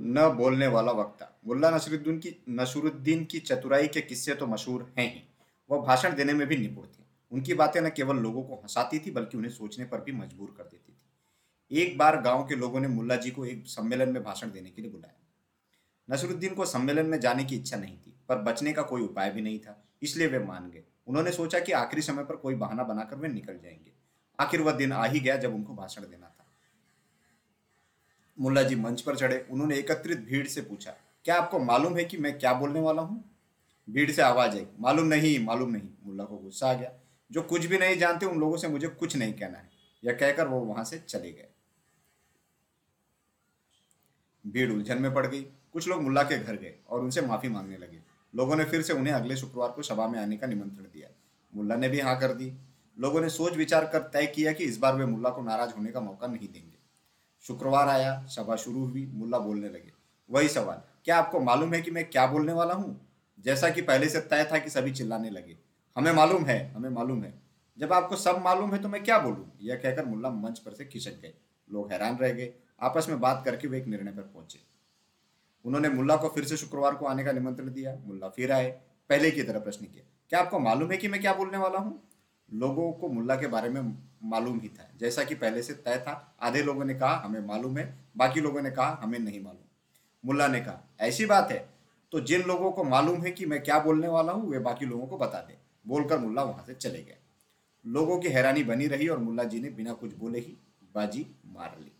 न बोलने वाला वक्ता। मुल्ला नसरुद्दीन की नसरुद्दीन की चतुराई के किस्से तो मशहूर हैं ही। वह भाषण देने में भी निपुण थे। उनकी बातें न केवल लोगों को हंसाती थी, बल्कि उन्हें सोचने पर भी मजबूर कर देती थी। एक बार गाँव के लोगों ने मुल्ला जी को एक सम्मेलन में भाषण देने के लिए बुलाया। नसरुद्दीन को सम्मेलन में जाने की इच्छा नहीं थी, पर बचने का कोई उपाय भी नहीं था, इसलिए वे मान गए। उन्होंने सोचा कि आखिरी समय पर कोई बहाना बनाकर वे निकल जाएँगे। आखिर वह दिन आ ही गया जब उनको भाषण देना था। मुल्ला जी मंच पर चढ़े, उन्होंने एकत्रित भीड़ से पूछा, क्या आपको मालूम है कि मैं क्या बोलने वाला हूँ? भीड़ से आवाज़ आई, मालूम नहीं मालूम नहीं। मुल्ला को गुस्सा आ गया, जो कुछ भी नहीं जानते, उन लोगों से मुझे कुछ नहीं कहना है। यह कहकर वो वहाँ से चले गए। भीड़ उलझन में पड़ गई, कुछ लोग मुल्ला के घर गए और उनसे माफ़ी मांगने लगे। लोगों ने फिर से उन्हें अगले शुक्रवार को सभा में आने का निमंत्रण दिया। मुल्ला ने भी हाँ कर दी। लोगों ने सोच विचार कर तय किया कि इस बार वे मुल्ला को नाराज़ होने का मौका नहीं देंगे। शुक्रवार आया, सभा शुरू हुई, मुल्ला बोलने लगे। वही सवाल, क्या आपको मालूम है कि मैं क्या बोलने वाला हूँ? जैसा कि पहले से तय था कि सभी चिल्लाने लगे। हमें मालूम है, हमें मालूम है। जब आपको सब मालूम है तो मैं क्या बोलूँ? यह कहकर मुल्ला मंच पर से खिसक गए। लोग हैरान रह गए। आपस में बात करके वे एक निर्णय पर पहुँचे। उन्होंने मुल्ला को फिर से शुक्रवार को आने का निमंत्रण दिया। मुल्ला फिर आए, पहले की तरह प्रश्न किया, क्या आपको मालूम है कि मैं क्या बोलने वाला हूँ? लोगों को मुल्ला के बारे में मालूम ही था। जैसा कि पहले से तय था, आधे लोगों ने कहा, हमें मालूम है। बाकी लोगों ने कहा, हमें नहीं मालूम। मुल्ला ने कहा, ऐसी बात है तो जिन लोगों को मालूम है कि मैं क्या बोलने वाला हूँ, वे बाकी लोगों को बता दें। बोलकर मुल्ला वहाँ से चले गए। लोगों की हैरानी बनी रही और मुल्ला जी ने बिना कुछ बोले ही बाजी मार ली।